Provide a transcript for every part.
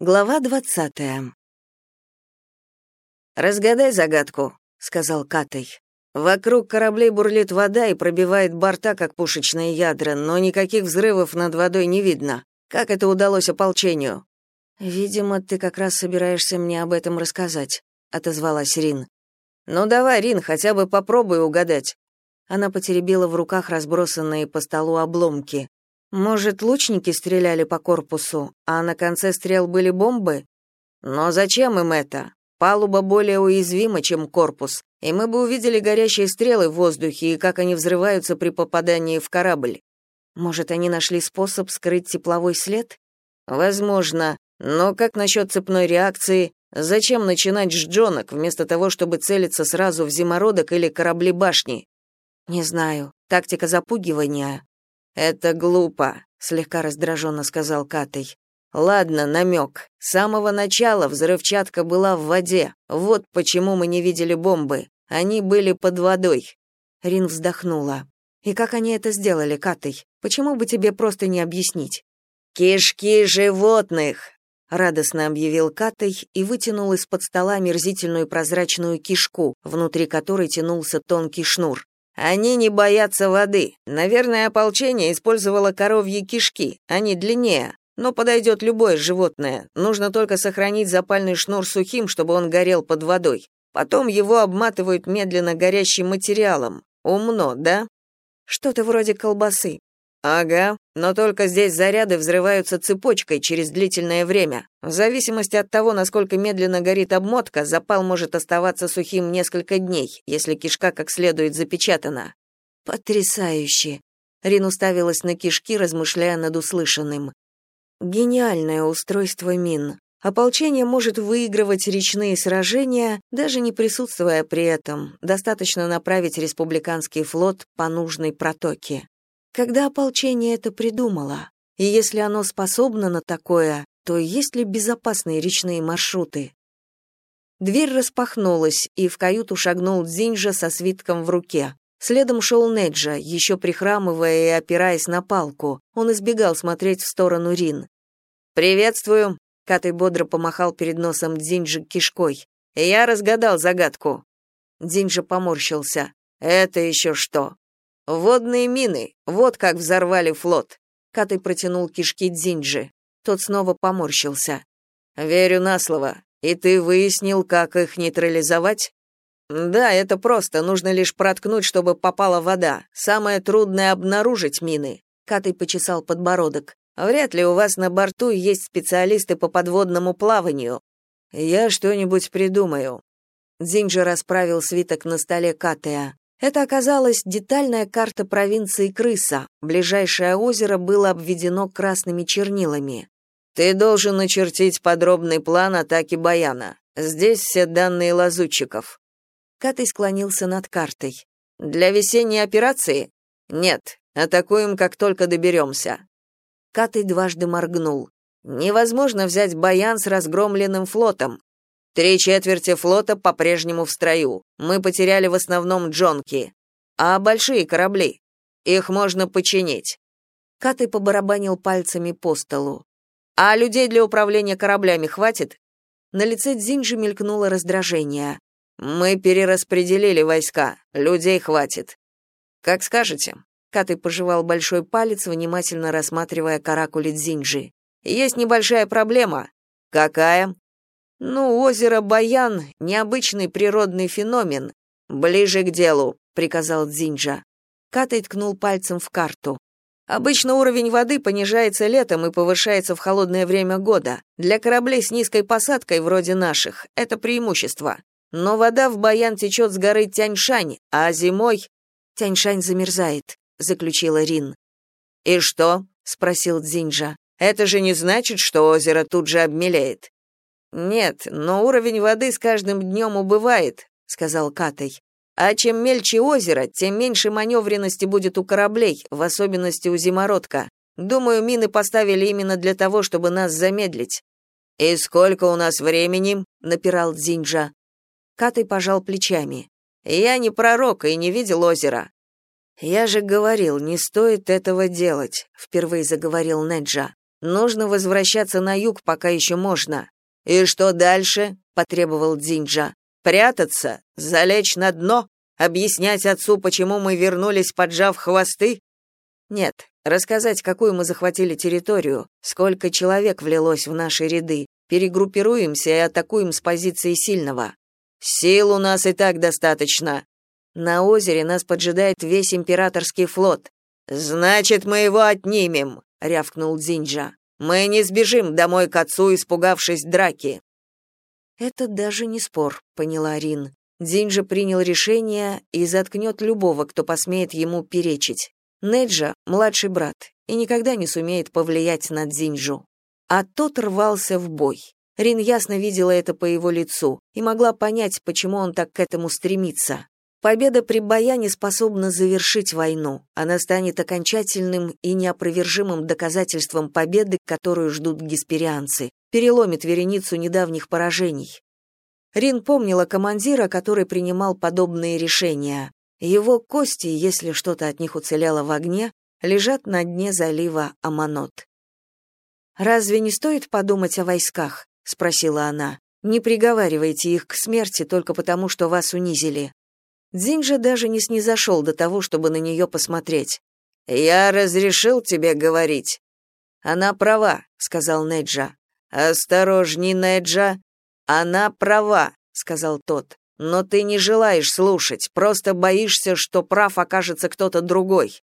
Глава двадцатая. «Разгадай загадку», — сказал Катай. «Вокруг кораблей бурлит вода и пробивает борта, как пушечные ядра, но никаких взрывов над водой не видно. Как это удалось ополчению?» «Видимо, ты как раз собираешься мне об этом рассказать», — отозвалась Рин. «Ну давай, Рин, хотя бы попробуй угадать». Она потеребила в руках разбросанные по столу обломки. Может, лучники стреляли по корпусу, а на конце стрел были бомбы? Но зачем им это? Палуба более уязвима, чем корпус, и мы бы увидели горящие стрелы в воздухе и как они взрываются при попадании в корабль. Может, они нашли способ скрыть тепловой след? Возможно, но как насчет цепной реакции? Зачем начинать с джонок, вместо того, чтобы целиться сразу в зимородок или корабли башни? Не знаю, тактика запугивания. Это глупо, слегка раздраженно сказал Катей. Ладно, намек. С самого начала взрывчатка была в воде. Вот почему мы не видели бомбы. Они были под водой. Рин вздохнула. И как они это сделали, Катей? Почему бы тебе просто не объяснить? Кишки животных, радостно объявил Катей и вытянул из-под стола мерзительную прозрачную кишку, внутри которой тянулся тонкий шнур. Они не боятся воды. Наверное, ополчение использовало коровьи кишки, они длиннее. Но подойдет любое животное. Нужно только сохранить запальный шнур сухим, чтобы он горел под водой. Потом его обматывают медленно горящим материалом. Умно, да? Что-то вроде колбасы. Ага, но только здесь заряды взрываются цепочкой через длительное время. В зависимости от того, насколько медленно горит обмотка, запал может оставаться сухим несколько дней, если кишка как следует запечатана. Потрясающе. Рин уставилась на кишки, размышляя над услышанным. Гениальное устройство мин. Ополчение может выигрывать речные сражения, даже не присутствуя при этом. Достаточно направить республиканский флот по нужной протоке. Когда ополчение это придумало? И если оно способно на такое, то есть ли безопасные речные маршруты? Дверь распахнулась, и в каюту шагнул Дзинджа со свитком в руке. Следом шел Неджа, еще прихрамывая и опираясь на палку. Он избегал смотреть в сторону Рин. «Приветствую», — Катай бодро помахал перед носом Дзинджи кишкой. «Я разгадал загадку». Дзинджа поморщился. «Это еще что?» Водные мины. Вот как взорвали флот. Катай протянул кишки Дзинджи. Тот снова поморщился. Верю на слово. И ты выяснил, как их нейтрализовать? Да, это просто, нужно лишь проткнуть, чтобы попала вода. Самое трудное обнаружить мины. Катай почесал подбородок. Вряд ли у вас на борту есть специалисты по подводному плаванию. Я что-нибудь придумаю. Дзинджи расправил свиток на столе Катая. Это оказалась детальная карта провинции Крыса. Ближайшее озеро было обведено красными чернилами. Ты должен начертить подробный план атаки Баяна. Здесь все данные лазутчиков. Катей склонился над картой. Для весенней операции? Нет, атакуем, как только доберемся». Катей дважды моргнул. Невозможно взять Баян с разгромленным флотом. Три четверти флота по-прежнему в строю. Мы потеряли в основном джонки. А большие корабли? Их можно починить. Катай побарабанил пальцами по столу. А людей для управления кораблями хватит? На лице Дзинджи мелькнуло раздражение. Мы перераспределили войска. Людей хватит. Как скажете. Катай пожевал большой палец, внимательно рассматривая каракули Дзинджи. Есть небольшая проблема. Какая? Ну, озеро Баян — необычный природный феномен. Ближе к делу, приказал Дзинджа. Катай ткнул пальцем в карту. Обычно уровень воды понижается летом и повышается в холодное время года. Для кораблей с низкой посадкой вроде наших это преимущество. Но вода в Баян течет с горы Тяньшань, а зимой Тяньшань замерзает, заключила Рин. И что? спросил Дзинджа. Это же не значит, что озеро тут же обмелеет. Нет, но уровень воды с каждым днем убывает, сказал Катай. А чем мельче озеро, тем меньше маневренности будет у кораблей, в особенности у зимородка. Думаю, мины поставили именно для того, чтобы нас замедлить. И сколько у нас времени? напирал Дзинджа. Катай пожал плечами. Я не пророк и не видел озера. Я же говорил, не стоит этого делать, впервые заговорил Неджа. Нужно возвращаться на юг, пока еще можно. И что дальше? потребовал Дзинджа. Прятаться, залечь на дно, объяснять отцу, почему мы вернулись, поджав хвосты? Нет, рассказать, какую мы захватили территорию, сколько человек влилось в наши ряды, перегруппируемся и атакуем с позиции сильного. Сил у нас и так достаточно. На озере нас поджидает весь императорский флот. Значит, мы его отнимем, рявкнул Дзинджа. Мы не сбежим домой к отцу, испугавшись драки. Это даже не спор, поняла Рин. Дзинджа принял решение и заткнет любого, кто посмеет ему перечить. Неджа — младший брат и никогда не сумеет повлиять на Дзинджу. А тот рвался в бой. Рин ясно видела это по его лицу и могла понять, почему он так к этому стремится. Победа при Баяне способна завершить войну. Она станет окончательным и неопровержимым доказательством победы, которую ждут гесперианцы, переломит вереницу недавних поражений. Рин помнила командира, который принимал подобные решения. Его кости, если что-то от них уцелело в огне, лежат на дне залива Аманот. «Разве не стоит подумать о войсках?» — спросила она. «Не приговаривайте их к смерти только потому, что вас унизили. Дзинджа даже не снизошел до того, чтобы на нее посмотреть. «Я разрешил тебе говорить». «Она права», — сказал Неджа. «Осторожней, Неджа». «Она права», — сказал тот. «Но ты не желаешь слушать, просто боишься, что прав окажется кто-то другой».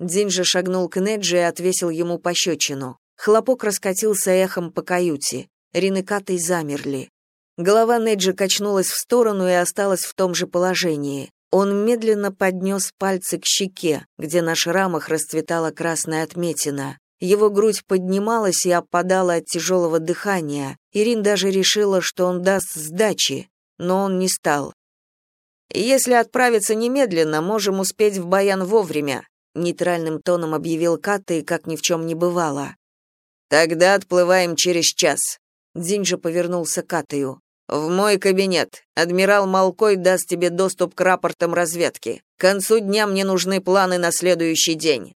Дзинджа шагнул к Неджи и отвесил ему пощечину. Хлопок раскатился эхом по каюте. Ринекаты замерли. Голова Неджи качнулась в сторону и осталась в том же положении. Он медленно поднес пальцы к щеке, где на шрамах расцветала красная отметина. Его грудь поднималась и опадала от тяжелого дыхания. Ирин даже решила, что он даст сдачи, но он не стал. «Если отправиться немедленно, можем успеть в Баян вовремя», нейтральным тоном объявил Катты, как ни в чем не бывало. «Тогда отплываем через час». Дзинджа повернулся к Катаю. В мой кабинет. Адмирал Малкой даст тебе доступ к рапортам разведки. К концу дня мне нужны планы на следующий день.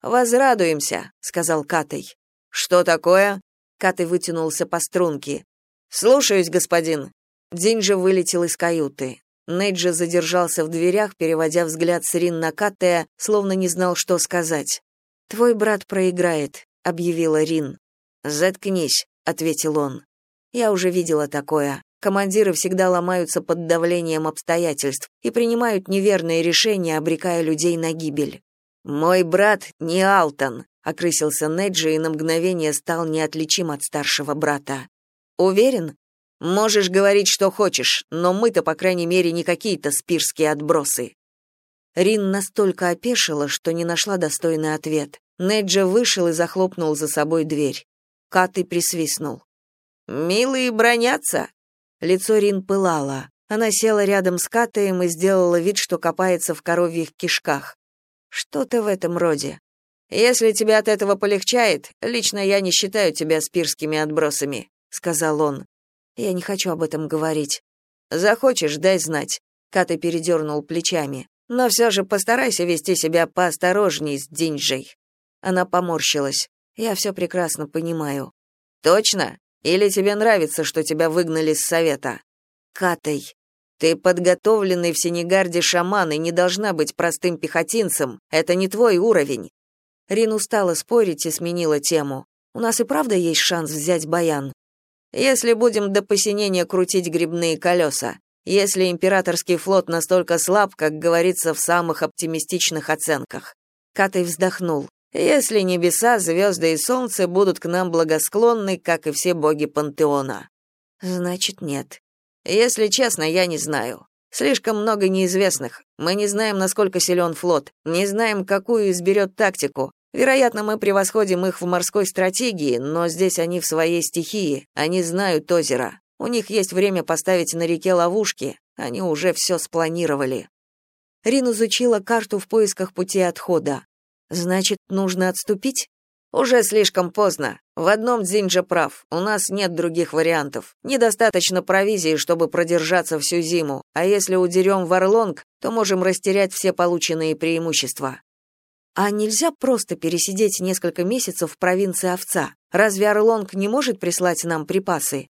Возрадуемся, сказал Катей. Что такое? Катей вытянулся по струнке. Слушаюсь, господин. Динджа вылетел из каюты. Нейджа задержался в дверях, переводя взгляд с Рин на Катея, словно не знал, что сказать. «Твой брат проиграет», — объявила Рин. «Заткнись», — ответил он. «Я уже видела такое. Командиры всегда ломаются под давлением обстоятельств и принимают неверные решения, обрекая людей на гибель. «Мой брат не Алтон», — окрысился Неджи и на мгновение стал неотличим от старшего брата. «Уверен? Можешь говорить, что хочешь, но мы-то, по крайней мере, не какие-то спирские отбросы». Рин настолько опешила, что не нашла достойный ответ. Неджа вышел и захлопнул за собой дверь. Каты присвистнул. «Милые бронятся», Лицо Рин пылало. Она села рядом с Катаем и сделала вид, что копается в коровьих кишках. Что-то в этом роде. Если тебе от этого полегчает, лично я не считаю тебя спирскими отбросами, сказал он. Я не хочу об этом говорить. Захочешь, дай знать. Ката передернул плечами. Но все же постарайся вести себя поосторожней с Динджей. Она поморщилась. Я все прекрасно понимаю. Точно? Или тебе нравится, что тебя выгнали с совета? Катай, ты подготовленный в Сенегарде шаман и не должна быть простым пехотинцем. Это не твой уровень. Рин устала спорить и сменила тему. У нас и правда есть шанс взять Баян. Если будем до посинения крутить грибные колеса. Если императорский флот настолько слаб, как говорится в самых оптимистичных оценках. Катай вздохнул. Если небеса, звезды и солнце будут к нам благосклонны, как и все боги пантеона. Значит, нет. Если честно, я не знаю. Слишком много неизвестных. Мы не знаем, насколько силен флот, не знаем, какую изберет тактику. Вероятно, мы превосходим их в морской стратегии, но здесь они в своей стихии, они знают озеро. У них есть время поставить на реке ловушки, они уже все спланировали. Рин изучила карту в поисках пути отхода. Значит, нужно отступить? Уже слишком поздно. В одном Дзинджа прав. У нас нет других вариантов. Недостаточно провизии, чтобы продержаться всю зиму. А если удерем в Орлонг, то можем растерять все полученные преимущества. А нельзя просто пересидеть несколько месяцев в провинции Овца? Разве Орлонг не может прислать нам припасы?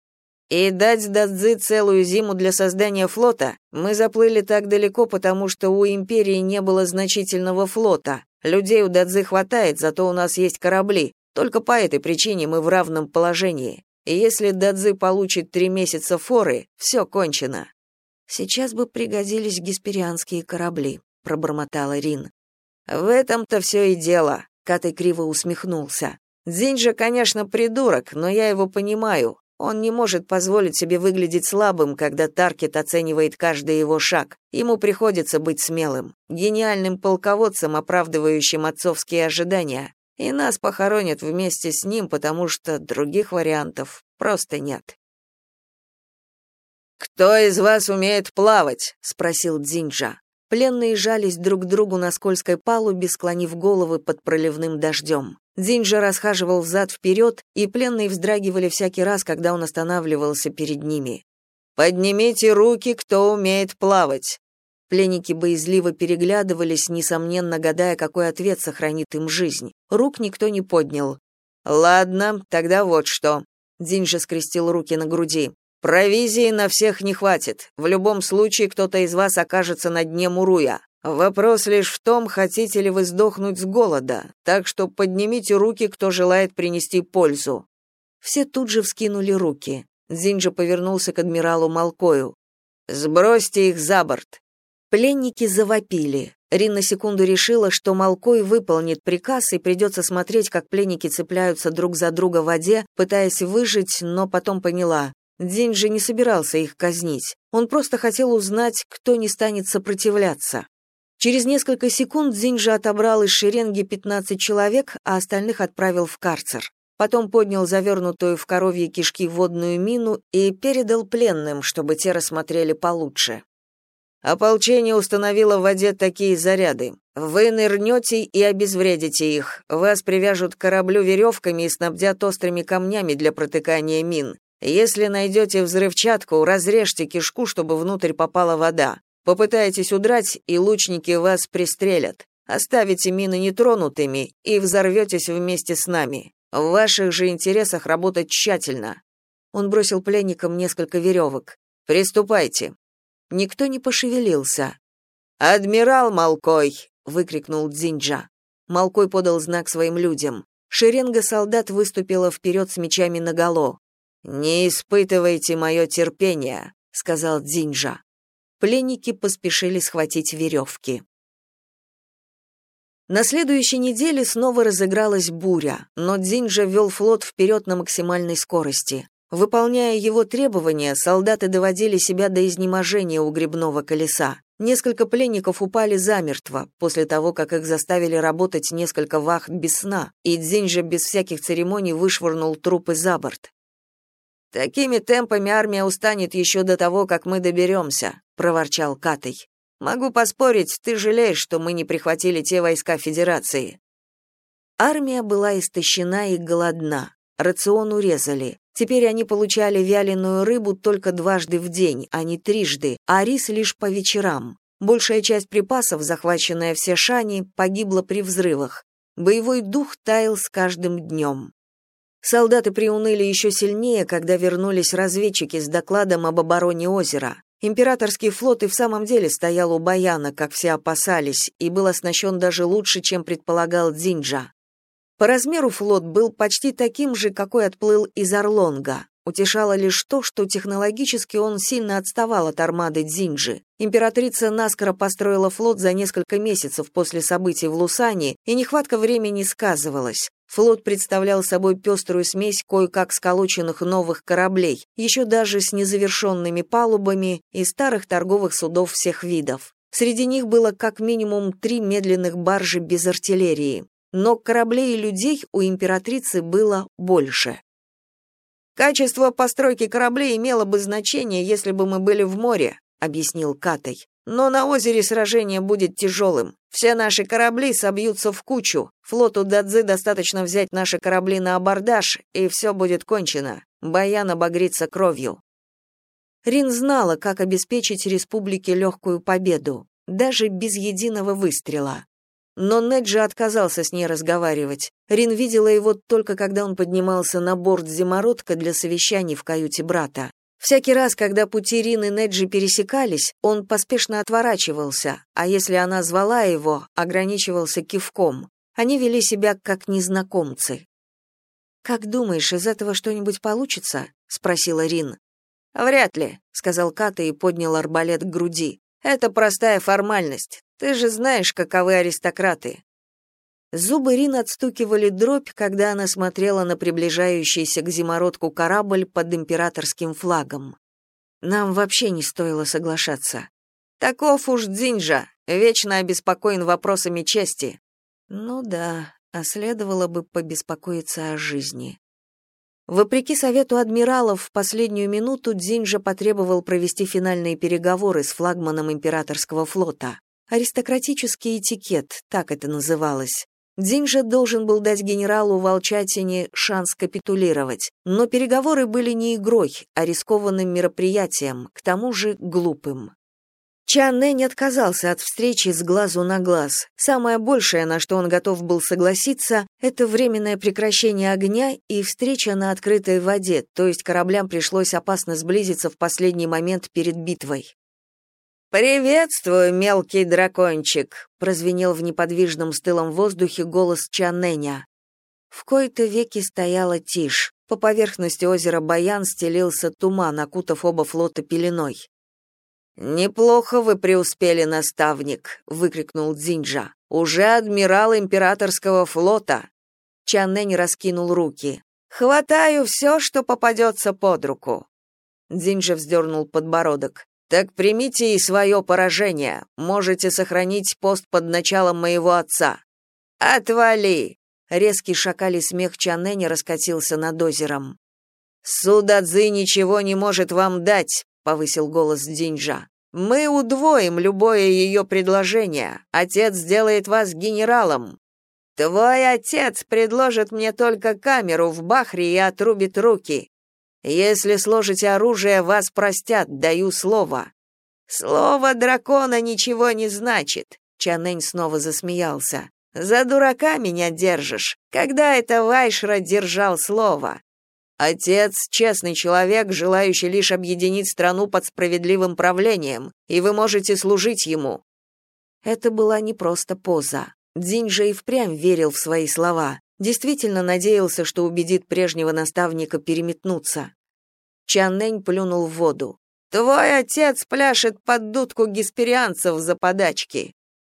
И дать Дадзи целую зиму для создания флота? Мы заплыли так далеко, потому что у империи не было значительного флота. Людей у Дадзи хватает, зато у нас есть корабли. Только по этой причине мы в равном положении. И если Дадзи получит три месяца форы, все кончено. Сейчас бы пригодились гесперианские корабли, пробормотала Рин. В этом-то все и дело, Катай криво усмехнулся. Дзинджа, конечно, придурок, но я его понимаю. Он не может позволить себе выглядеть слабым, когда Таркет оценивает каждый его шаг. Ему приходится быть смелым, гениальным полководцем, оправдывающим отцовские ожидания. И нас похоронят вместе с ним, потому что других вариантов просто нет. «Кто из вас умеет плавать?» — спросил Дзинджа. Пленные жались друг к другу на скользкой палубе, склонив головы под проливным дождем. Дзинджа расхаживал взад-вперед, и пленные вздрагивали всякий раз, когда он останавливался перед ними. «Поднимите руки, кто умеет плавать!» Пленники боязливо переглядывались, несомненно гадая, какой ответ сохранит им жизнь. Рук никто не поднял. «Ладно, тогда вот что». Дзинджа скрестил руки на груди. Провизии на всех не хватит. В любом случае кто-то из вас окажется на дне Муруя. Вопрос лишь в том, хотите ли вы сдохнуть с голода. Так что поднимите руки, кто желает принести пользу. Все тут же вскинули руки. Зинджа повернулся к адмиралу Малкою. Сбросьте их за борт. Пленники завопили. Рин на секунду решила, что Малкой выполнит приказ и придется смотреть, как пленники цепляются друг за друга в воде, пытаясь выжить, но потом поняла. День же не собирался их казнить. Он просто хотел узнать, кто не станет сопротивляться. Через несколько секунд Дзинджа отобрал из шеренги 15 человек, а остальных отправил в карцер. Потом поднял завернутую в коровьи кишки водную мину и передал пленным, чтобы те рассмотрели получше. Ополчение установило в воде такие заряды. Вы нырнете и обезвредите их. Вас привяжут к кораблю веревками и снабдят острыми камнями для протыкания мин. Если найдете взрывчатку, разрежьте кишку, чтобы внутрь попала вода. Попытаетесь удрать, и лучники вас пристрелят. Оставите мины нетронутыми и взорветесь вместе с нами. В ваших же интересах работать тщательно. Он бросил пленникам несколько веревок. Приступайте. Никто не пошевелился. Адмирал Малкой, выкрикнул Дзинджа. Малкой подал знак своим людям. Шеренга солдат выступила вперед с мечами наголо. «Не испытывайте мое терпение», — сказал Дзинджа. Пленники поспешили схватить веревки. На следующей неделе снова разыгралась буря, но Дзинджа вел флот вперед на максимальной скорости. Выполняя его требования, солдаты доводили себя до изнеможения у грибного колеса. Несколько пленников упали замертво, после того, как их заставили работать несколько вахт без сна, и Дзинджа без всяких церемоний вышвырнул трупы за борт. Такими темпами армия устанет еще до того, как мы доберемся», — проворчал Катей. Могу поспорить, ты жалеешь, что мы не прихватили те войска Федерации. Армия была истощена и голодна. Рацион урезали. Теперь они получали вяленую рыбу только дважды в день, а не трижды, а рис лишь по вечерам. Большая часть припасов, захваченная в Сешане, погибла при взрывах. Боевой дух таял с каждым днем. Солдаты приуныли еще сильнее, когда вернулись разведчики с докладом об обороне озера. Императорский флот и в самом деле стоял у Баяна, как все опасались, и был оснащен даже лучше, чем предполагал Дзинджа. По размеру флот был почти таким же, какой отплыл из Орлонга. Утешало лишь то, что технологически он сильно отставал от армады Дзинджи. Императрица наскоро построила флот за несколько месяцев после событий в Лусане, и нехватка времени сказывалась. Флот представлял собой пеструю смесь кое-как сколоченных новых кораблей, еще даже с незавершенными палубами и старых торговых судов всех видов. Среди них было как минимум три медленных баржи без артиллерии. Но кораблей и людей у императрицы было больше. Качество постройки кораблей имело бы значение, если бы мы были в море, объяснил Катай. Но на озере сражение будет тяжелым. Все наши корабли собьются в кучу. Флоту Дадзы достаточно взять наши корабли на абордаж, и все будет кончено. Баян обогрится кровью. Рин знала, как обеспечить республике легкую победу, даже без единого выстрела. но Неджи отказался с ней разговаривать. Рин видела его только когда он поднимался на борт зимородка для совещаний в каюте брата. Всякий раз, когда пути Рин и Неджи пересекались, он поспешно отворачивался, а если она звала его, ограничивался кивком. Они вели себя как незнакомцы. «Как думаешь, из этого что-нибудь получится?» — спросила Рин. «Вряд ли», — сказал Ката и поднял арбалет к груди. «Это простая формальность. Ты же знаешь, каковы аристократы». Зубы Рин отстукивали дробь, когда она смотрела на приближающийся к зимородку корабль под императорским флагом. Нам вообще не стоило соглашаться. Таков уж Дзинджа, вечно обеспокоен вопросами чести. Ну да, а следовало бы побеспокоиться о жизни. Вопреки совету адмиралов, в последнюю минуту Дзинджа потребовал провести финальные переговоры с флагманом императорского флота. Аристократический этикет, так это называлось. Дзинджа должен был дать генералу Волчатине шанс капитулировать, но переговоры были не игрой, а рискованным мероприятием, к тому же глупым. Чан не отказался от встречи с глазу на глаз. Самое большее, на что он готов был согласиться, это временное прекращение огня и встреча на открытой воде, то есть кораблям пришлось опасно сблизиться в последний момент перед битвой. «Приветствую, мелкий дракончик», — прозвенел в неподвижном стылом воздухе голос Чанэня. В кои-то веки стояла тишь. По поверхности озера Баян стелился туман, окутав оба флота пеленой. «Неплохо вы преуспели, наставник», — выкрикнул Дзинджа. «Уже адмирал императорского флота». Чаннэнь раскинул руки. «Хватаю все, что попадется под руку». Дзинджа вздернул подбородок. «Так примите и свое поражение. Можете сохранить пост под началом моего отца». «Отвали!» Резкий шакалий смех Чанэня раскатился над озером. «Судадзы ничего не может вам дать, повысил голос Динджа. Мы удвоим любое ее предложение. Отец сделает вас генералом. Твой отец предложит мне только камеру в Бахре и отрубит руки. Если сложите оружие, вас простят, даю слово. Слово дракона ничего не значит. Чанэнь снова засмеялся. За дурака меня держишь. Когда это Вайшра держал слово? Отец — честный человек, желающий лишь объединить страну под справедливым правлением, и вы можете служить ему». Это была не просто поза. Дзинь же и впрямь верил в свои слова, действительно надеялся, что убедит прежнего наставника переметнуться. Чан Нэнь плюнул в воду. «Твой отец пляшет под дудку гесперианцев за подачки».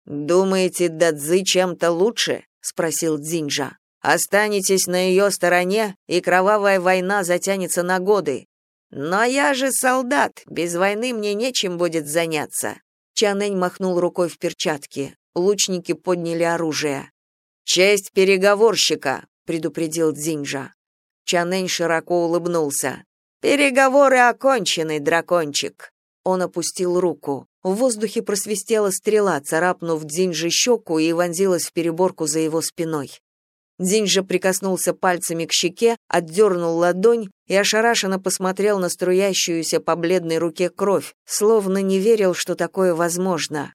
«Думаете, Дадзи чем-то лучше?» — спросил Дзинжа. Останетесь на ее стороне, и кровавая война затянется на годы. Но я же солдат, без войны мне нечем будет заняться. Чанэнь махнул рукой в перчатке. Лучники подняли оружие. Честь переговорщика, предупредил Дзинжа. Чанэнь широко улыбнулся. Переговоры окончены, дракончик. Он опустил руку. В воздухе просвистела стрела, царапнув Дзинжи щеку и вонзилась в переборку за его спиной. Динджа прикоснулся пальцами к щеке, отдернул ладонь и ошарашенно посмотрел на струящуюся по бледной руке кровь, словно не верил, что такое возможно.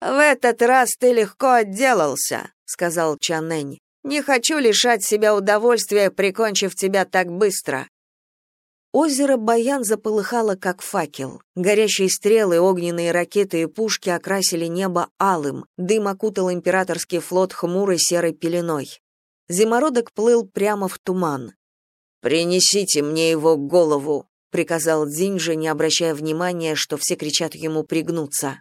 «В этот раз ты легко отделался», — сказал Чанэнь. «Не хочу лишать себя удовольствия, прикончив тебя так быстро». Озеро Баян заполыхало, как факел. Горящие стрелы, огненные ракеты и пушки окрасили небо алым, дым окутал императорский флот хмурой серой пеленой. Зимородок плыл прямо в туман. «Принесите мне его голову», — приказал Дзинджи, не обращая внимания, что все кричат ему пригнуться.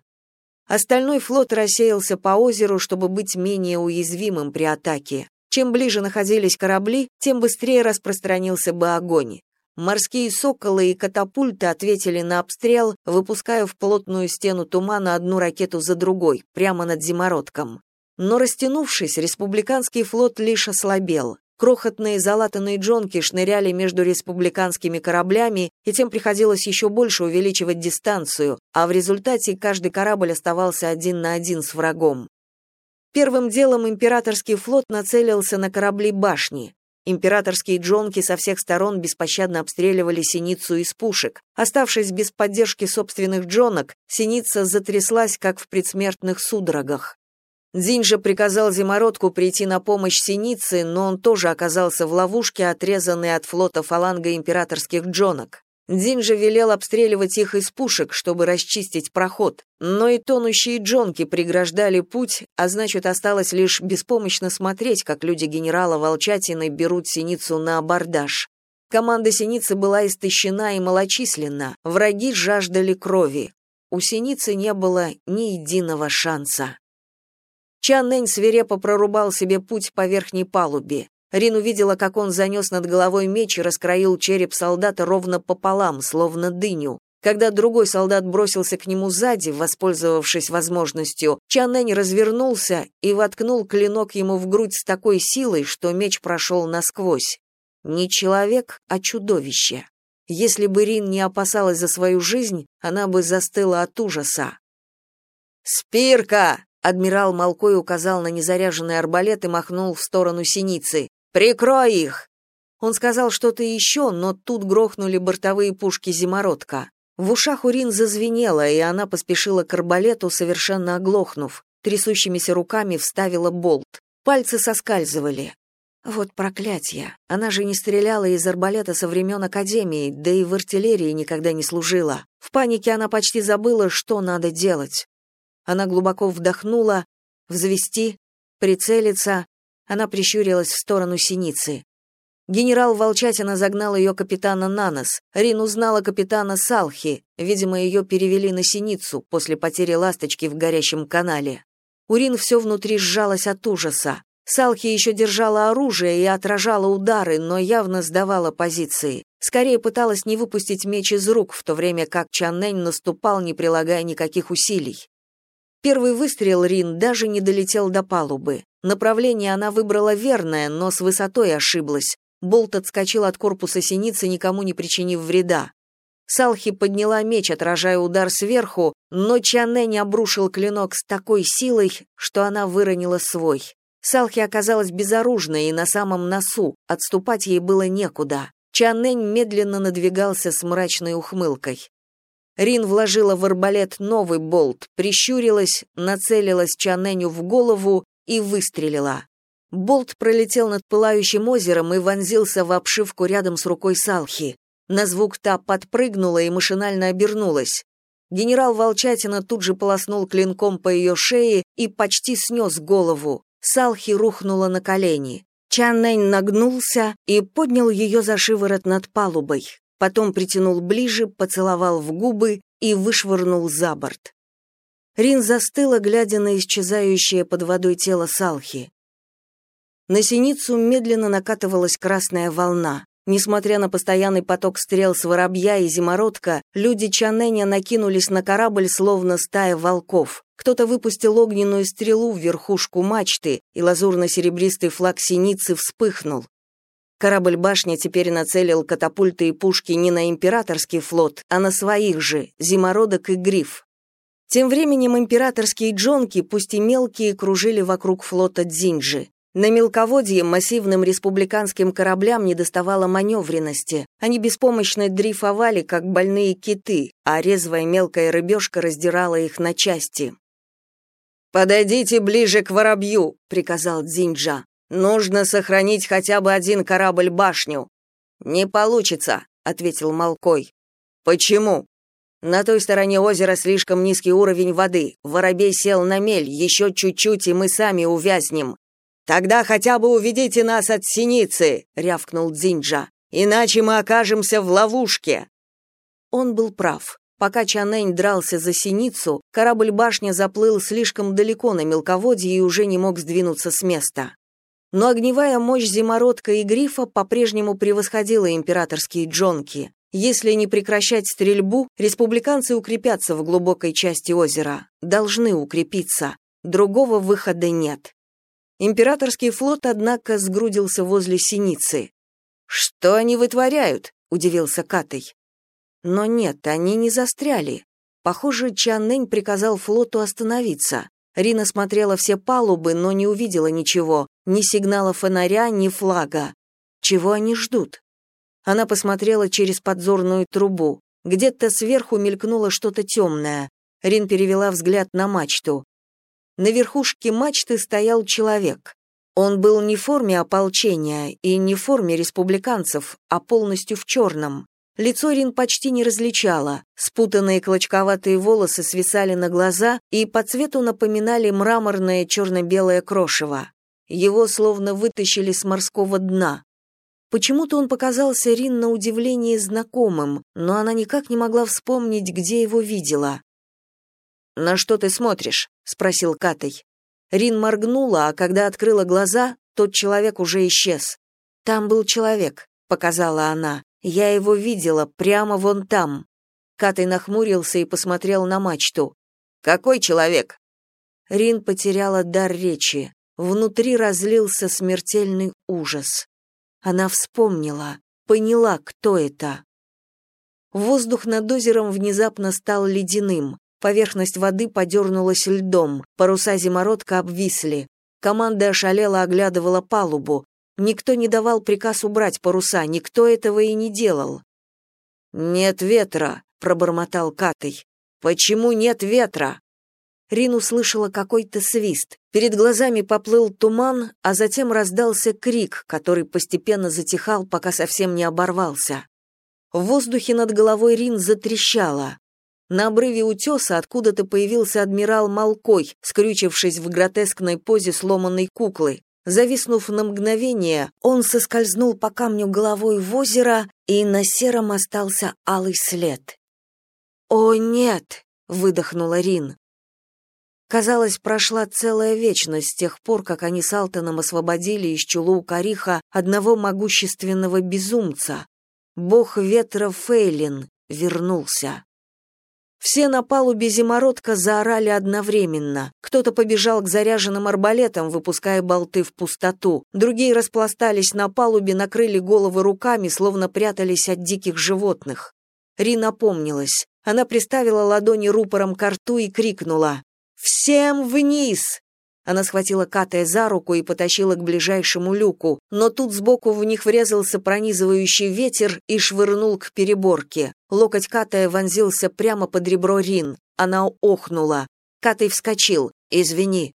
Остальной флот рассеялся по озеру, чтобы быть менее уязвимым при атаке. Чем ближе находились корабли, тем быстрее распространился бы огонь. Морские соколы и катапульты ответили на обстрел, выпуская в плотную стену тумана одну ракету за другой, прямо над зимородком. Но растянувшись, республиканский флот лишь ослабел. Крохотные залатанные джонки шныряли между республиканскими кораблями, и тем приходилось еще больше увеличивать дистанцию, а в результате каждый корабль оставался один на один с врагом. Первым делом императорский флот нацелился на корабли башни. Императорские джонки со всех сторон беспощадно обстреливали синицу из пушек. Оставшись без поддержки собственных джонок, синица затряслась, как в предсмертных судорогах. Дзинь же приказал Зимородку прийти на помощь Синице, но он тоже оказался в ловушке, отрезанной от флота фаланга императорских джонок. Дзинь же велел обстреливать их из пушек, чтобы расчистить проход, но и тонущие джонки преграждали путь, а значит, осталось лишь беспомощно смотреть, как люди генерала Волчатины берут Синицу на абордаж. Команда Синицы была истощена и малочисленна, враги жаждали крови. У Синицы не было ни единого шанса. Чан Нэнь свирепо прорубал себе путь по верхней палубе. Рин увидела, как он занес над головой меч и раскроил череп солдата ровно пополам, словно дыню. Когда другой солдат бросился к нему сзади, воспользовавшись возможностью, Чан Нэнь развернулся и воткнул клинок ему в грудь с такой силой, что меч прошел насквозь. Не человек, а чудовище. Если бы Рин не опасалась за свою жизнь, она бы застыла от ужаса. «Спирка!» Адмирал Малкой указал на незаряженный арбалет и махнул в сторону синицы. «Прикрой их!» Он сказал что-то еще, но тут грохнули бортовые пушки зимородка. В ушах Урин зазвенело, и она поспешила к арбалету, совершенно оглохнув. Трясущимися руками вставила болт. Пальцы соскальзывали. Вот проклятие. Она же не стреляла из арбалета со времен Академии, да и в артиллерии никогда не служила. В панике она почти забыла, что надо делать. Она глубоко вдохнула, взвести, прицелиться. Она прищурилась в сторону синицы. Генерал Волчатина загнал ее капитана на нос. Рин узнала капитана Салхи. Видимо, ее перевели на синицу после потери ласточки в горящем канале. Урин все внутри сжалось от ужаса. Салхи еще держала оружие и отражала удары, но явно сдавала позиции. Скорее пыталась не выпустить меч из рук, в то время как Чаннэнь наступал, не прилагая никаких усилий. Первый выстрел Рин даже не долетел до палубы. Направление она выбрала верное, но с высотой ошиблась. Болт отскочил от корпуса синицы, никому не причинив вреда. Салхи подняла меч, отражая удар сверху, но Чанэ не обрушил клинок с такой силой, что она выронила свой. Салхи оказалась безоружной и на самом носу, отступать ей было некуда. Чанэнь медленно надвигался с мрачной ухмылкой. Рин вложила в арбалет новый болт, прищурилась, нацелилась Чаненю в голову и выстрелила. Болт пролетел над пылающим озером и вонзился в обшивку рядом с рукой Салхи. На звук та подпрыгнула и машинально обернулась. Генерал Волчатина тут же полоснул клинком по ее шее и почти снес голову. Салхи рухнула на колени. Чаннэнь нагнулся и поднял ее за шиворот над палубой потом притянул ближе, поцеловал в губы и вышвырнул за борт. Рин застыла, глядя на исчезающее под водой тело Салхи. На синицу медленно накатывалась красная волна. Несмотря на постоянный поток стрел с воробья и зимородка, люди Чаненя накинулись на корабль, словно стая волков. Кто-то выпустил огненную стрелу в верхушку мачты, и лазурно-серебристый флаг синицы вспыхнул. Корабль-башня теперь нацелил катапульты и пушки не на императорский флот, а на своих же, зимородок и гриф. Тем временем императорские джонки, пусть и мелкие, кружили вокруг флота Дзинджи. На мелководье массивным республиканским кораблям не доставало маневренности. Они беспомощно дрейфовали, как больные киты, а резвая мелкая рыбешка раздирала их на части. «Подойдите ближе к воробью», — приказал Дзинджа. Нужно сохранить хотя бы один корабль-башню. Не получится, ответил Малкой. Почему? На той стороне озера слишком низкий уровень воды. Воробей сел на мель, еще чуть-чуть, и мы сами увязнем. Тогда хотя бы уведите нас от синицы, рявкнул Дзинджа. Иначе мы окажемся в ловушке. Он был прав. Пока Чанэнь дрался за синицу, корабль-башня заплыл слишком далеко на мелководье и уже не мог сдвинуться с места но огневая мощь зимородка и грифа по-прежнему превосходила императорские джонки. Если не прекращать стрельбу, республиканцы укрепятся в глубокой части озера. Должны укрепиться. Другого выхода нет. Императорский флот, однако, сгрудился возле Синицы. «Что они вытворяют?» — удивился Катей. Но нет, они не застряли. Похоже, Чан приказал флоту остановиться. Рина смотрела все палубы, но не увидела ничего, ни сигнала фонаря, ни флага. Чего они ждут? Она посмотрела через подзорную трубу. Где-то сверху мелькнуло что-то темное. Рин перевела взгляд на мачту. На верхушке мачты стоял человек. Он был не в форме ополчения и не в форме республиканцев, а полностью в черном. Лицо Рин почти не различала, спутанные клочковатые волосы свисали на глаза и по цвету напоминали мраморное черно-белое крошево. Его словно вытащили с морского дна. Почему-то он показался Рин на удивление знакомым, но она никак не могла вспомнить, где его видела. «На что ты смотришь?» — спросил Катай. Рин моргнула, а когда открыла глаза, тот человек уже исчез. «Там был человек», — показала она. «Я его видела, прямо вон там». Катай нахмурился и посмотрел на мачту. «Какой человек?» Рин потеряла дар речи. Внутри разлился смертельный ужас. Она вспомнила, поняла, кто это. Воздух над озером внезапно стал ледяным. Поверхность воды подернулась льдом, паруса зимородка обвисли. Команда ошалела оглядывала палубу. Никто не давал приказ убрать паруса, никто этого и не делал. «Нет ветра», — пробормотал Катый. «Почему нет ветра?» Рин услышала какой-то свист. Перед глазами поплыл туман, а затем раздался крик, который постепенно затихал, пока совсем не оборвался. В воздухе над головой Рин затрещало. На обрыве утеса откуда-то появился адмирал Малкой, скрючившись в гротескной позе сломанной куклы. Зависнув на мгновение, он соскользнул по камню головой в озеро, и на сером остался алый след. «О, нет!» — выдохнула Рин. Казалось, прошла целая вечность с тех пор, как они с Алтоном освободили из чулу Кариха одного могущественного безумца. Бог ветра Фейлин вернулся. Все на палубе зимородка заорали одновременно. Кто-то побежал к заряженным арбалетам, выпуская болты в пустоту. Другие распластались на палубе, накрыли головы руками, словно прятались от диких животных. Рина помнилась. Она приставила ладони рупором к рту и крикнула «Всем вниз!» Она схватила Катая за руку и потащила к ближайшему люку, но тут сбоку в них врезался пронизывающий ветер и швырнул к переборке. Локоть Катая вонзился прямо под ребро Рин. Она охнула. Катай вскочил. «Извини».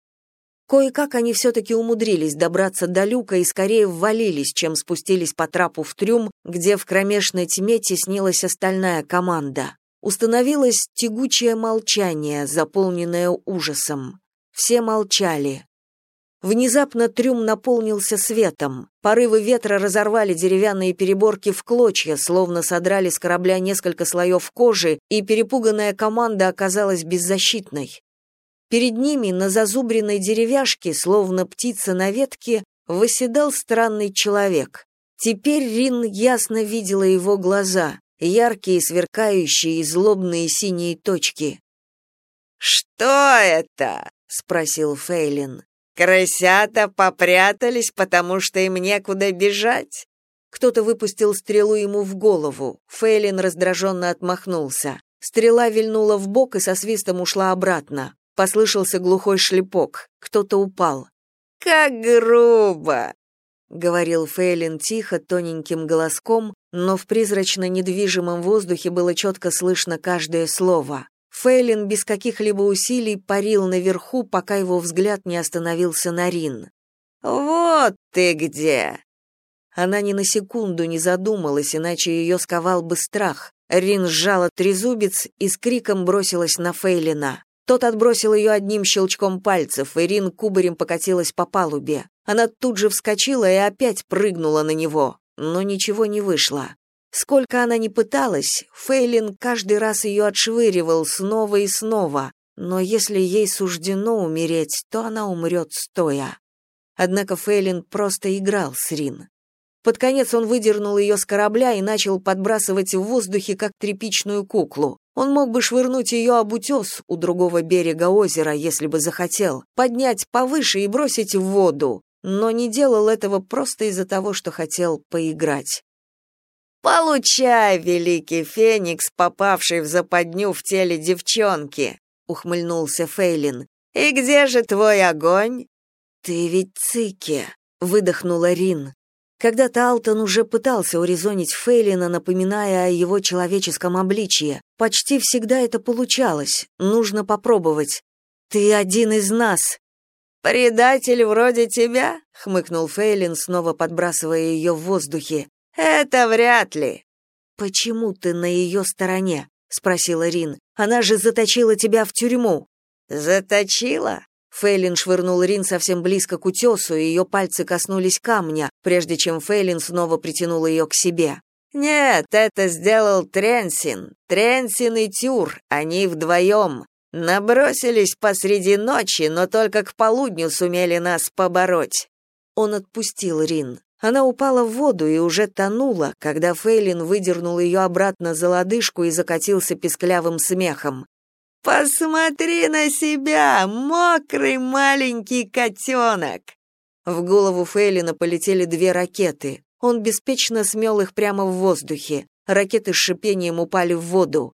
Кое-как они все-таки умудрились добраться до люка и скорее ввалились, чем спустились по трапу в трюм, где в кромешной тьме теснилась остальная команда. Установилось тягучее молчание, заполненное ужасом. Все молчали. Внезапно трюм наполнился светом. Порывы ветра разорвали деревянные переборки в клочья, словно содрали с корабля несколько слоев кожи, и перепуганная команда оказалась беззащитной. Перед ними на зазубренной деревяшке, словно птица на ветке, восседал странный человек. Теперь Рин ясно видела его глаза, яркие, сверкающие и злобные синие точки. «Что это?» — спросил Фейлин. «Крысята попрятались, потому что им некуда бежать?» Кто-то выпустил стрелу ему в голову. Фейлин раздраженно отмахнулся. Стрела вильнула в бок и со свистом ушла обратно. Послышался глухой шлепок. Кто-то упал. «Как грубо!» — говорил Фейлин тихо, тоненьким голоском, но в призрачно недвижимом воздухе было четко слышно каждое слово. Фейлин без каких-либо усилий парил наверху, пока его взгляд не остановился на Рин. «Вот ты где!» Она ни на секунду не задумалась, иначе ее сковал бы страх. Рин сжала трезубец и с криком бросилась на Фейлина. Тот отбросил ее одним щелчком пальцев, и Рин кубарем покатилась по палубе. Она тут же вскочила и опять прыгнула на него, но ничего не вышло. Сколько она ни пыталась, Фейлин каждый раз ее отшвыривал снова и снова, но если ей суждено умереть, то она умрет стоя. Однако Фейлин просто играл с Рин. Под конец он выдернул ее с корабля и начал подбрасывать в воздухе, как тряпичную куклу. Он мог бы швырнуть ее об утес у другого берега озера, если бы захотел, поднять повыше и бросить в воду, но не делал этого просто из-за того, что хотел поиграть. «Получай, великий феникс, попавший в западню в теле девчонки!» — ухмыльнулся Фейлин. «И где же твой огонь?» «Ты ведь цики!» — выдохнула Рин. Когда-то Алтон уже пытался урезонить Фейлина, напоминая о его человеческом обличье. Почти всегда это получалось, нужно попробовать. Ты один из нас. Предатель вроде тебя, хмыкнул Фейлин, снова подбрасывая ее в воздухе. Это вряд ли. Почему ты на ее стороне? спросила Рин. Она же заточила тебя в тюрьму. Заточила? Фейлин швырнул Рин совсем близко к утесу, и ее пальцы коснулись камня, прежде чем Фейлин снова притянул ее к себе. «Нет, это сделал Тренсин. Тренсин и Тюр, они вдвоем. Набросились посреди ночи, но только к полудню сумели нас побороть». Он отпустил Рин. Она упала в воду и уже тонула, когда Фейлин выдернул ее обратно за лодыжку и закатился песклявым смехом. «Посмотри на себя, мокрый маленький котенок!» В голову Фейлина полетели две ракеты. Он беспечно смел их прямо в воздухе. Ракеты с шипением упали в воду.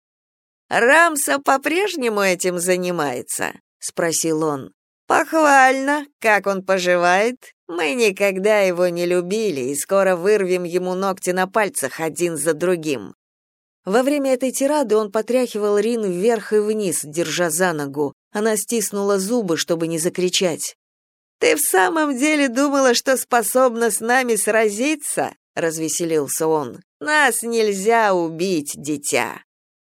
«Рамса по-прежнему этим занимается?» — спросил он. «Похвально. Как он поживает? Мы никогда его не любили и скоро вырвем ему ногти на пальцах один за другим. Во время этой тирады он потряхивал Рин вверх и вниз, держа за ногу. Она стиснула зубы, чтобы не закричать. «Ты в самом деле думала, что способна с нами сразиться?» — развеселился он. «Нас нельзя убить, дитя».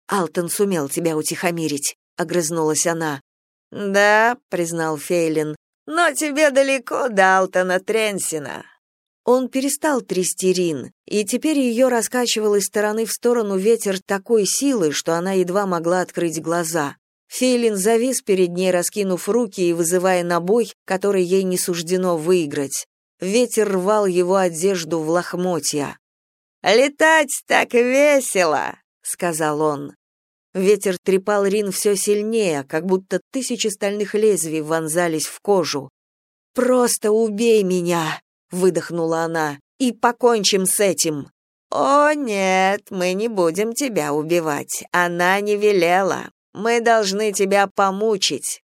«Алтон сумел тебя утихомирить», — огрызнулась она. «Да», — признал Фейлин, — «но тебе далеко до Алтона Тренсина. Он перестал трясти Рин, и теперь ее раскачивал из стороны в сторону ветер такой силы, что она едва могла открыть глаза. Фейлин завис перед ней, раскинув руки и вызывая на бой, который ей не суждено выиграть. Ветер рвал его одежду в лохмотья. «Летать так весело!» — сказал он. Ветер трепал Рин все сильнее, как будто тысячи стальных лезвий вонзались в кожу. «Просто убей меня!» выдохнула она. И покончим с этим. О нет, мы не будем тебя убивать. Она не велела. Мы должны тебя помучить.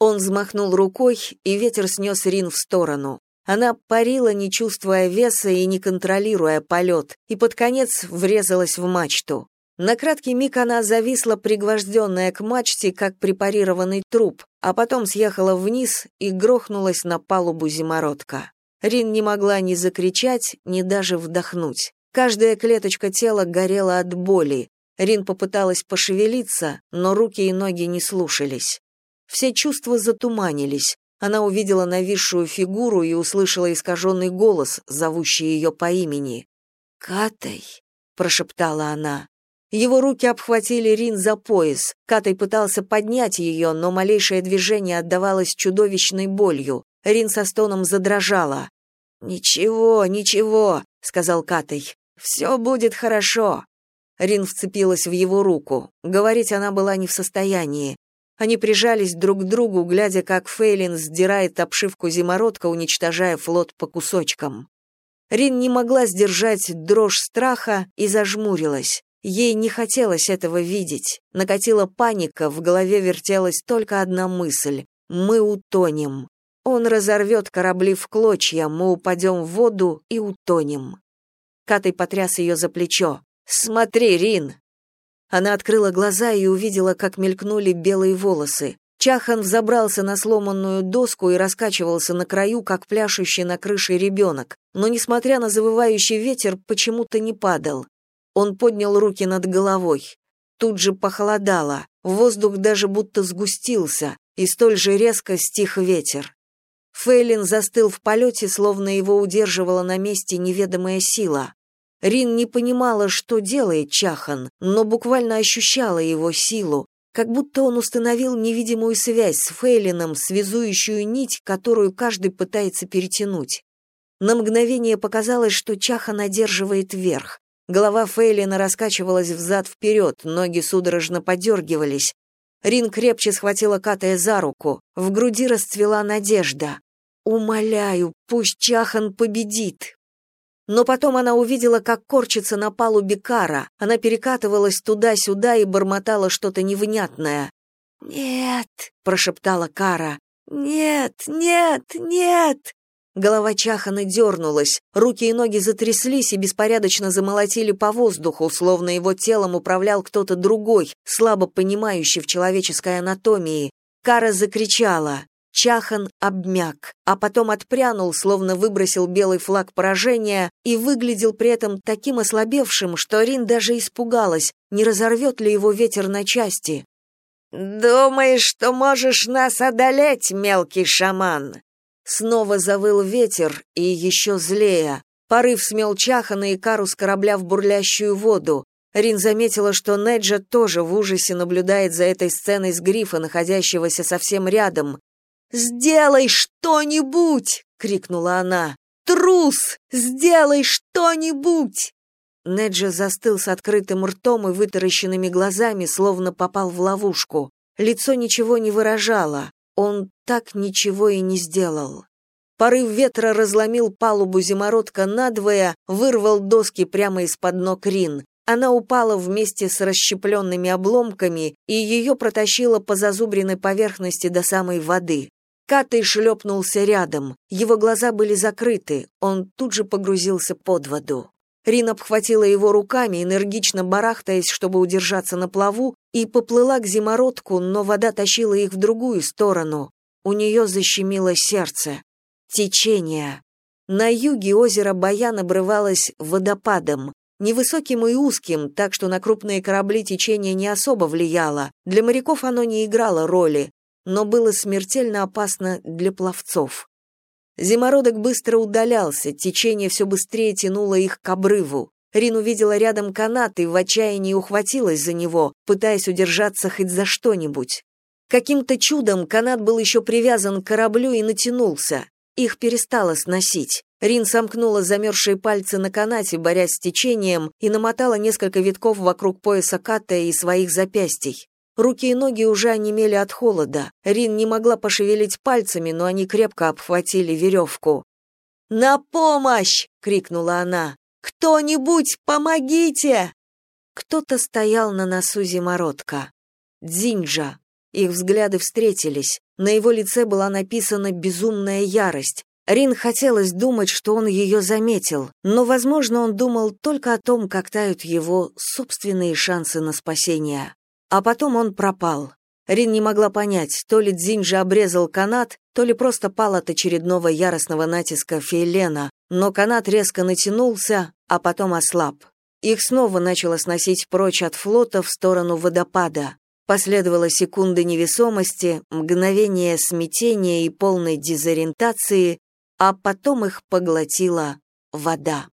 Он взмахнул рукой, и ветер снес Рин в сторону. Она парила, не чувствуя веса и не контролируя полет, и под конец врезалась в мачту. На краткий миг она зависла, пригвожденная к мачте, как препарированный труп, а потом съехала вниз и грохнулась на палубу зимородка. Рин не могла ни закричать, ни даже вдохнуть. Каждая клеточка тела горела от боли. Рин попыталась пошевелиться, но руки и ноги не слушались. Все чувства затуманились. Она увидела нависшую фигуру и услышала искаженный голос, зовущий ее по имени. «Катай», — прошептала она. Его руки обхватили Рин за пояс. Катай пытался поднять ее, но малейшее движение отдавалось чудовищной болью. Рин со стоном задрожала. «Ничего, ничего», — сказал Катай. «Все будет хорошо». Рин вцепилась в его руку. Говорить она была не в состоянии. Они прижались друг к другу, глядя, как Фейлин сдирает обшивку зимородка, уничтожая флот по кусочкам. Рин не могла сдержать дрожь страха и зажмурилась. Ей не хотелось этого видеть. Накатила паника, в голове вертелась только одна мысль — мы утонем. Он разорвет корабли в клочья, мы упадем в воду и утонем. Катай потряс ее за плечо. «Смотри, Рин!» Она открыла глаза и увидела, как мелькнули белые волосы. Чахан взобрался на сломанную доску и раскачивался на краю, как пляшущий на крыше ребенок, но, несмотря на завывающий ветер, почему-то не падал. Он поднял руки над головой. Тут же похолодало, воздух даже будто сгустился, и столь же резко стих ветер. Фейлин застыл в полете, словно его удерживала на месте неведомая сила. Рин не понимала, что делает Чахан, но буквально ощущала его силу, как будто он установил невидимую связь с Фейлином, связующую нить, которую каждый пытается перетянуть. На мгновение показалось, что Чахан одерживает верх. Голова Фейлина раскачивалась взад-вперед, ноги судорожно подергивались. Рин крепче схватила Катая за руку. В груди расцвела надежда. «Умоляю, пусть Чахан победит!» Но потом она увидела, как корчится на палубе Кара. Она перекатывалась туда-сюда и бормотала что-то невнятное. «Нет», — прошептала Кара. «Нет, нет, нет!» Голова Чахана дернулась, руки и ноги затряслись и беспорядочно замолотили по воздуху, словно его телом управлял кто-то другой, слабо понимающий в человеческой анатомии. Кара закричала. Чахан обмяк, а потом отпрянул, словно выбросил белый флаг поражения, и выглядел при этом таким ослабевшим, что Рин даже испугалась, не разорвет ли его ветер на части. «Думаешь, что можешь нас одолеть, мелкий шаман?» Снова завыл ветер, и еще злее. Порыв смел Чахана и Кару с корабля в бурлящую воду. Рин заметила, что Неджа тоже в ужасе наблюдает за этой сценой с грифа, находящегося совсем рядом. «Сделай что-нибудь!» — крикнула она. «Трус! Сделай что-нибудь!» Неджа застыл с открытым ртом и вытаращенными глазами, словно попал в ловушку. Лицо ничего не выражало. Он так ничего и не сделал. Порыв ветра разломил палубу зимородка надвое, вырвал доски прямо из-под ног Рин. Она упала вместе с расщепленными обломками, и ее протащило по зазубренной поверхности до самой воды. Катый шлепнулся рядом, его глаза были закрыты, он тут же погрузился под воду. Рин обхватила его руками, энергично барахтаясь, чтобы удержаться на плаву, и поплыла к зимородку, но вода тащила их в другую сторону. У нее защемило сердце. Течение. На юге озеро Баян обрывалось водопадом, невысоким и узким, так что на крупные корабли течение не особо влияло. Для моряков оно не играло роли, но было смертельно опасно для пловцов. Зимородок быстро удалялся, течение все быстрее тянуло их к обрыву. Рин увидела рядом канат и в отчаянии ухватилась за него, пытаясь удержаться хоть за что-нибудь. Каким-то чудом канат был еще привязан к кораблю и натянулся. Их перестало сносить. Рин сомкнула замерзшие пальцы на канате, борясь с течением, и намотала несколько витков вокруг пояса Ката и своих запястий. Руки и ноги уже онемели от холода. Рин не могла пошевелить пальцами, но они крепко обхватили веревку. «На помощь!» — крикнула она. «Кто-нибудь, помогите!» Кто-то стоял на носу зимородка. Дзинджа. Их взгляды встретились. На его лице была написана безумная ярость. Рин хотелось думать, что он ее заметил, но, возможно, он думал только о том, как тают его собственные шансы на спасение. А потом он пропал. Рин не могла понять, то ли Дзинджи обрезал канат, то ли просто пал от очередного яростного натиска Фейлена, но канат резко натянулся, а потом ослаб. Их снова начало сносить прочь от флота в сторону водопада. Последовала секунды невесомости, мгновение смятения и полной дезориентации, а потом их поглотила вода.